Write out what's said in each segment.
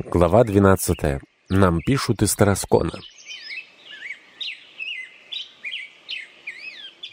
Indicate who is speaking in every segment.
Speaker 1: Глава 12. Нам пишут из Тараскона.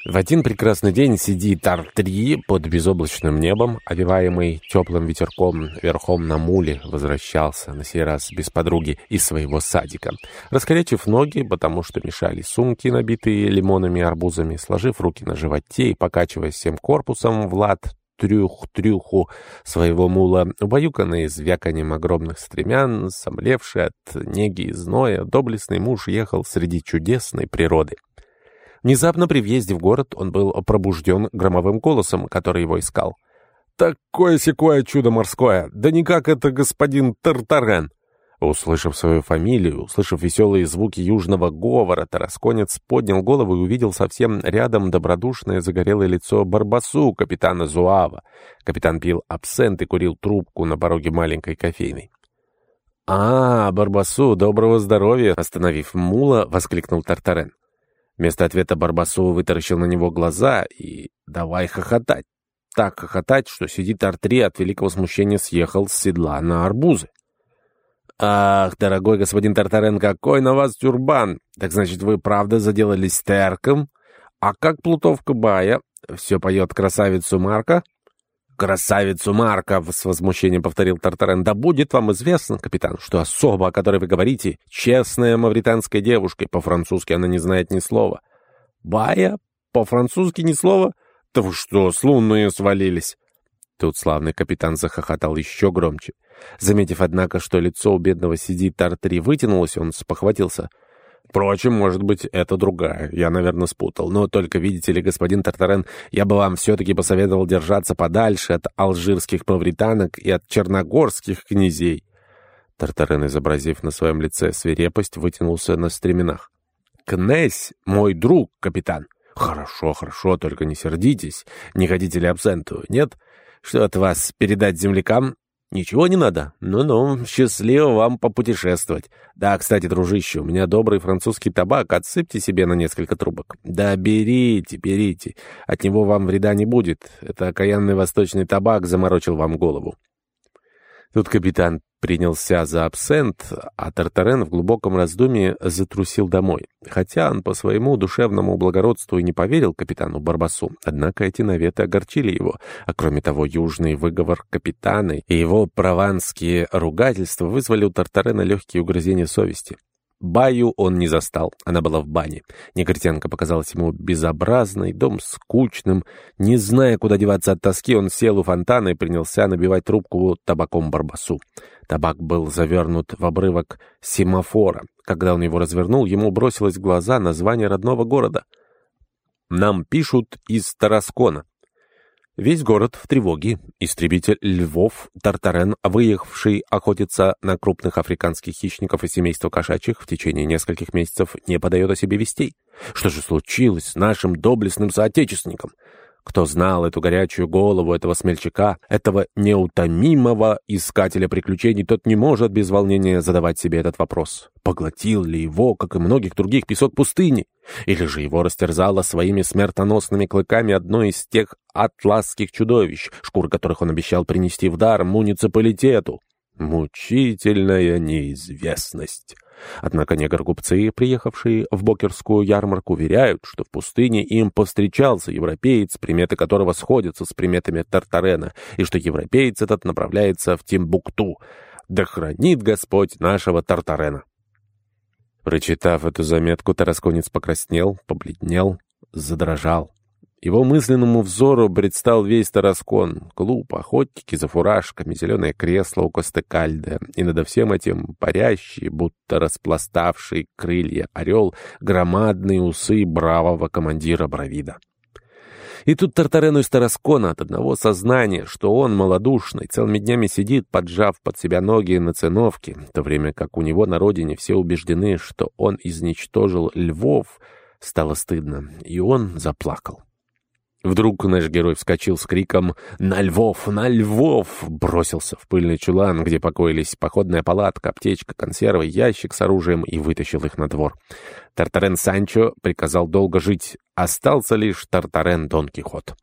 Speaker 1: В один прекрасный день сидит Артри под безоблачным небом, овиваемый теплым ветерком, верхом на муле возвращался, на сей раз без подруги, из своего садика. Раскорячив ноги, потому что мешали сумки, набитые лимонами и арбузами, сложив руки на животе и покачиваясь всем корпусом, Влад трюх-трюху своего мула, убаюканный звяканием огромных стремян, сомлевший от неги и зноя, доблестный муж ехал среди чудесной природы. Внезапно при въезде в город он был пробужден громовым голосом, который его искал. «Такое-сякое чудо морское! Да никак это господин Тартарен!» Услышав свою фамилию, услышав веселые звуки южного говора, Тарасконец поднял голову и увидел совсем рядом добродушное загорелое лицо Барбасу, капитана Зуава. Капитан пил абсент и курил трубку на пороге маленькой кофейной. «А, Барбасу, доброго здоровья!» Остановив мула, воскликнул Тартарен. Вместо ответа Барбасу вытаращил на него глаза и давай хохотать. Так хохотать, что сидит Артри от великого смущения съехал с седла на арбузы. «Ах, дорогой господин Тартарен, какой на вас тюрбан! Так значит, вы правда заделались терком? А как плутовка Бая? Все поет красавицу Марка?» «Красавицу Марка!» — с возмущением повторил Тартарен. «Да будет вам известно, капитан, что особа, о которой вы говорите, честная мавританская девушка, по-французски она не знает ни слова». «Бая? По-французски ни слова? Да вы что, с лунные свалились?» Тут славный капитан захохотал еще громче. Заметив, однако, что лицо у бедного сидит Тартри вытянулось, он спохватился. Впрочем, может быть, это другая. Я, наверное, спутал. Но только, видите ли, господин Тартарен, я бы вам все-таки посоветовал держаться подальше от алжирских мавританок и от черногорских князей. Тартарен, изобразив на своем лице свирепость, вытянулся на стременах. «Князь — мой друг, капитан!» «Хорошо, хорошо, только не сердитесь. Не хотите ли абсенту? Нет?» Что от вас передать землякам? Ничего не надо? Ну-ну, счастливо вам попутешествовать. Да, кстати, дружище, у меня добрый французский табак, отсыпьте себе на несколько трубок. Да берите, берите, от него вам вреда не будет. Это окаянный восточный табак заморочил вам голову. Тут капитан принялся за абсент, а Тартарен в глубоком раздумье затрусил домой. Хотя он по своему душевному благородству и не поверил капитану Барбасу, однако эти наветы огорчили его, а кроме того южный выговор капитана и его прованские ругательства вызвали у Тартарена легкие угрызения совести. Баю он не застал, она была в бане. Негритянка показалась ему безобразной, дом скучным. Не зная, куда деваться от тоски, он сел у фонтана и принялся набивать трубку табаком барбасу. Табак был завернут в обрывок семафора. Когда он его развернул, ему бросилось в глаза название родного города. «Нам пишут из Тараскона». Весь город в тревоге. Истребитель львов Тартарен, выехавший охотиться на крупных африканских хищников и семейства кошачьих, в течение нескольких месяцев не подает о себе вестей. Что же случилось с нашим доблестным соотечественником? Кто знал эту горячую голову этого смельчака, этого неутомимого искателя приключений, тот не может без волнения задавать себе этот вопрос. Поглотил ли его, как и многих других, песок пустыни? Или же его растерзало своими смертоносными клыками одно из тех атласских чудовищ, шкуры которых он обещал принести в дар муниципалитету? Мучительная неизвестность. Однако негр-купцы, приехавшие в Бокерскую ярмарку, уверяют, что в пустыне им повстречался европеец, приметы которого сходятся с приметами Тартарена, и что европеец этот направляется в Тимбукту. Да хранит Господь нашего Тартарена! Прочитав эту заметку, Тарасконец покраснел, побледнел, задрожал. Его мысленному взору предстал весь Тараскон, клуб, охотники за фуражками, зеленое кресло у Костекальда, и над всем этим парящий, будто распластавший крылья орел, громадные усы бравого командира Бравида. И тут Тартарену из Тараскона от одного сознания, что он малодушный, целыми днями сидит, поджав под себя ноги на циновке, в то время как у него на родине все убеждены, что он изничтожил львов, стало стыдно, и он заплакал. Вдруг наш герой вскочил с криком «На львов! На львов!» бросился в пыльный чулан, где покоились походная палатка, аптечка, консервы, ящик с оружием и вытащил их на двор. Тартарен Санчо приказал долго жить. Остался лишь Тартарен Дон Кихот.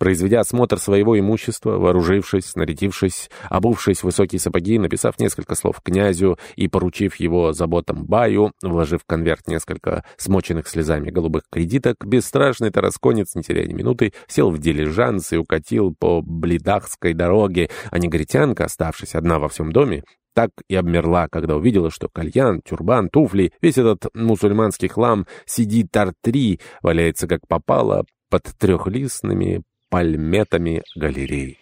Speaker 1: Произведя осмотр своего имущества, вооружившись, снарядившись, обувшись в высокие сапоги, написав несколько слов князю и поручив его заботам Баю, вложив в конверт несколько смоченных слезами голубых кредиток, бесстрашный тарасконец, не теряя ни минуты, сел в дилижанс и укатил по Блидахской дороге, а негритянка, оставшись одна во всем доме, так и обмерла, когда увидела, что кальян, тюрбан, туфли, весь этот мусульманский хлам сидит тартри, валяется как попало под трехлистными пальметами галерей.